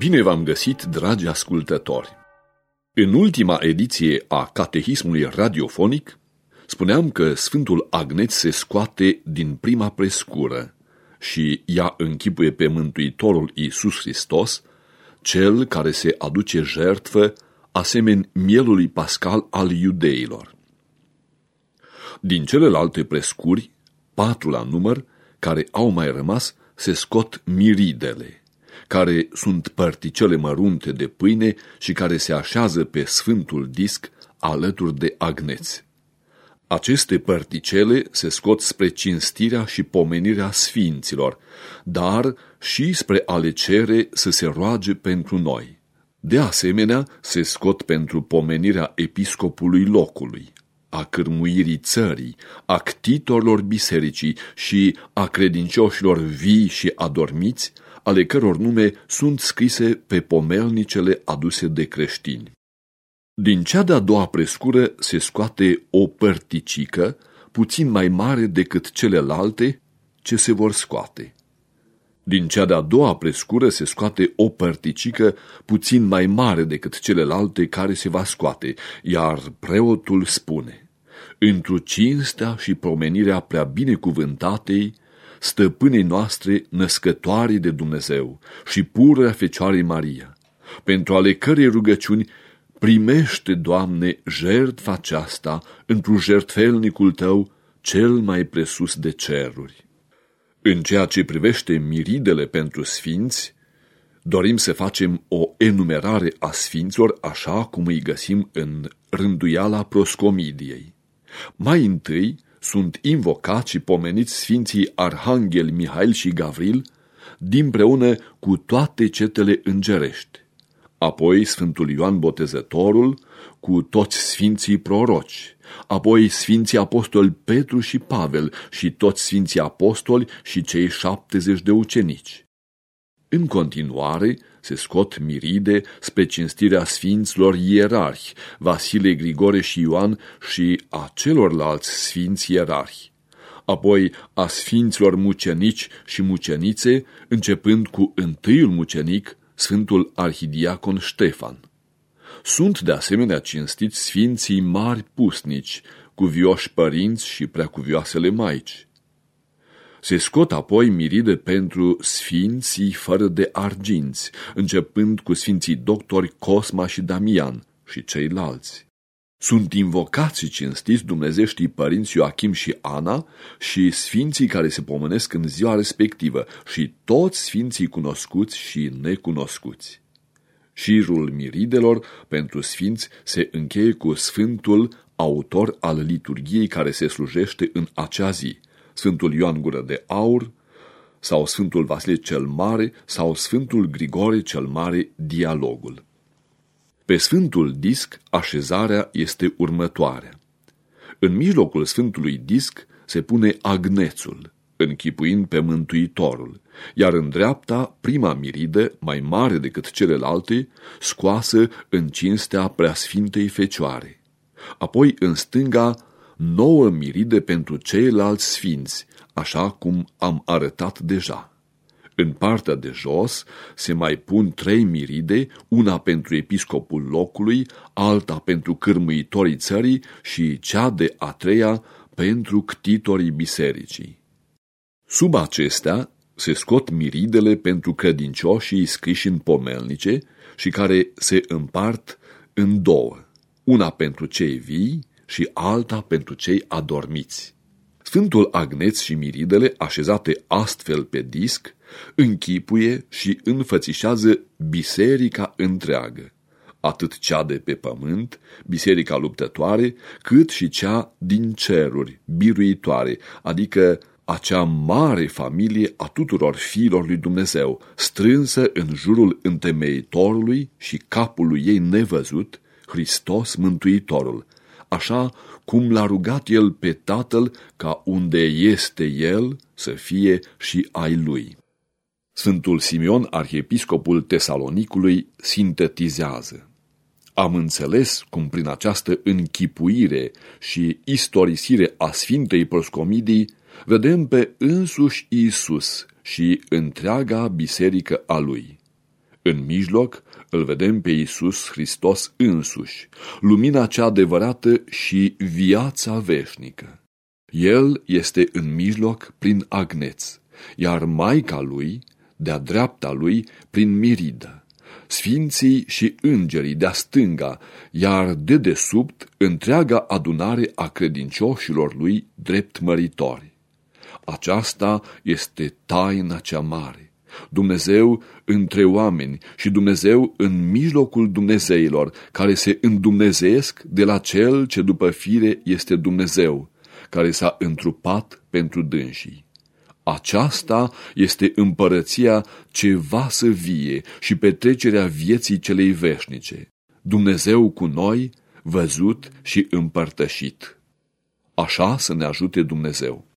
Bine v-am găsit, dragi ascultători! În ultima ediție a Catehismului radiofonic, spuneam că Sfântul Agneț se scoate din prima prescură și ea închipuie pe Mântuitorul Iisus Hristos, cel care se aduce jertfă asemeni mielului pascal al iudeilor. Din celelalte prescuri, patru la număr, care au mai rămas, se scot miridele care sunt părticele mărunte de pâine și care se așează pe sfântul disc alături de agneți. Aceste părticele se scot spre cinstirea și pomenirea sfinților, dar și spre a le cere să se roage pentru noi. De asemenea, se scot pentru pomenirea episcopului locului, a cârmuirii țării, a ctitorilor bisericii și a credincioșilor vii și adormiți, ale căror nume sunt scrise pe pomelnicele aduse de creștini. Din cea de-a doua prescură se scoate o părticică, puțin mai mare decât celelalte ce se vor scoate. Din cea de-a doua prescură se scoate o părticică puțin mai mare decât celelalte care se va scoate, iar preotul spune, Întru cinstea și promenirea prea binecuvântatei, stăpânei noastre născătoare de Dumnezeu și pură Fecioarei Maria, pentru ale cărei rugăciuni primește, Doamne, jertfa aceasta într-un jertfelnicul Tău cel mai presus de ceruri. În ceea ce privește miridele pentru sfinți, dorim să facem o enumerare a sfinților așa cum îi găsim în rânduiala proscomidiei. Mai întâi, sunt invocați și pomeniți Sfinții Arhanghel Mihail și Gavril, dinpreună cu toate cetele îngerești. Apoi Sfântul Ioan Botezătorul, cu toți Sfinții Proroci, apoi Sfinții Apostoli Petru și Pavel și toți Sfinții Apostoli și cei șaptezeci de ucenici. În continuare, se scot miride spre cinstirea sfinților ierarhi, Vasile, Grigore și Ioan și a celorlalți sfinți ierarhi. Apoi a sfinților mucenici și mucenițe, începând cu întâiul mucenic, Sfântul Arhidiacon Ștefan. Sunt de asemenea cinstiți sfinții mari pusnici, cuvioși părinți și preacuvioasele maici. Se scot apoi miride pentru sfinții fără de arginți, începând cu sfinții doctori Cosma și Damian și ceilalți. Sunt invocați și cinstiți dumnezeștii părinți Ioachim și Ana și sfinții care se pomenesc în ziua respectivă și toți sfinții cunoscuți și necunoscuți. Șirul miridelor pentru sfinți se încheie cu sfântul autor al liturgiei care se slujește în acea zi, Sfântul Ioan Gură de Aur, sau Sfântul Vasile cel Mare, sau Sfântul Grigore cel Mare, dialogul. Pe Sfântul Disc, așezarea este următoarea. În mijlocul Sfântului Disc se pune agnețul, închipuind pe Mântuitorul, iar în dreapta prima miridă, mai mare decât celelalte, scoasă în cinstea preasfintei fecioare. Apoi în stânga nouă miride pentru ceilalți sfinți, așa cum am arătat deja. În partea de jos se mai pun trei miride, una pentru episcopul locului, alta pentru cârmuitorii țării și cea de a treia pentru ctitorii bisericii. Sub acestea se scot miridele pentru credincioșii scriși în pomelnice și care se împart în două, una pentru cei vii și alta pentru cei adormiți. Sfântul Agneț și miridele, așezate astfel pe disc, închipuie și înfățișează biserica întreagă, atât cea de pe pământ, biserica luptătoare, cât și cea din ceruri, biruitoare, adică acea mare familie a tuturor fiilor lui Dumnezeu, strânsă în jurul întemeitorului și capului ei nevăzut, Hristos Mântuitorul, așa cum l-a rugat el pe tatăl ca unde este el să fie și ai lui. Sfântul Simeon, arhiepiscopul Tesalonicului, sintetizează. Am înțeles cum prin această închipuire și istorisire a Sfintei Proscomidii vedem pe însuși Isus și întreaga biserică a lui. În mijloc îl vedem pe Iisus Hristos însuși, lumina cea adevărată și viața veșnică. El este în mijloc prin agneț, iar Maica lui, de-a dreapta lui, prin miridă. Sfinții și îngerii de-a stânga, iar de desubt întreaga adunare a credincioșilor lui drept măritori. Aceasta este taina cea mare Dumnezeu între oameni și Dumnezeu în mijlocul Dumnezeilor, care se îndumnezeesc de la Cel ce după fire este Dumnezeu, care s-a întrupat pentru dânsii. Aceasta este împărăția ce va să vie și petrecerea vieții celei veșnice. Dumnezeu cu noi, văzut și împărtășit. Așa să ne ajute Dumnezeu.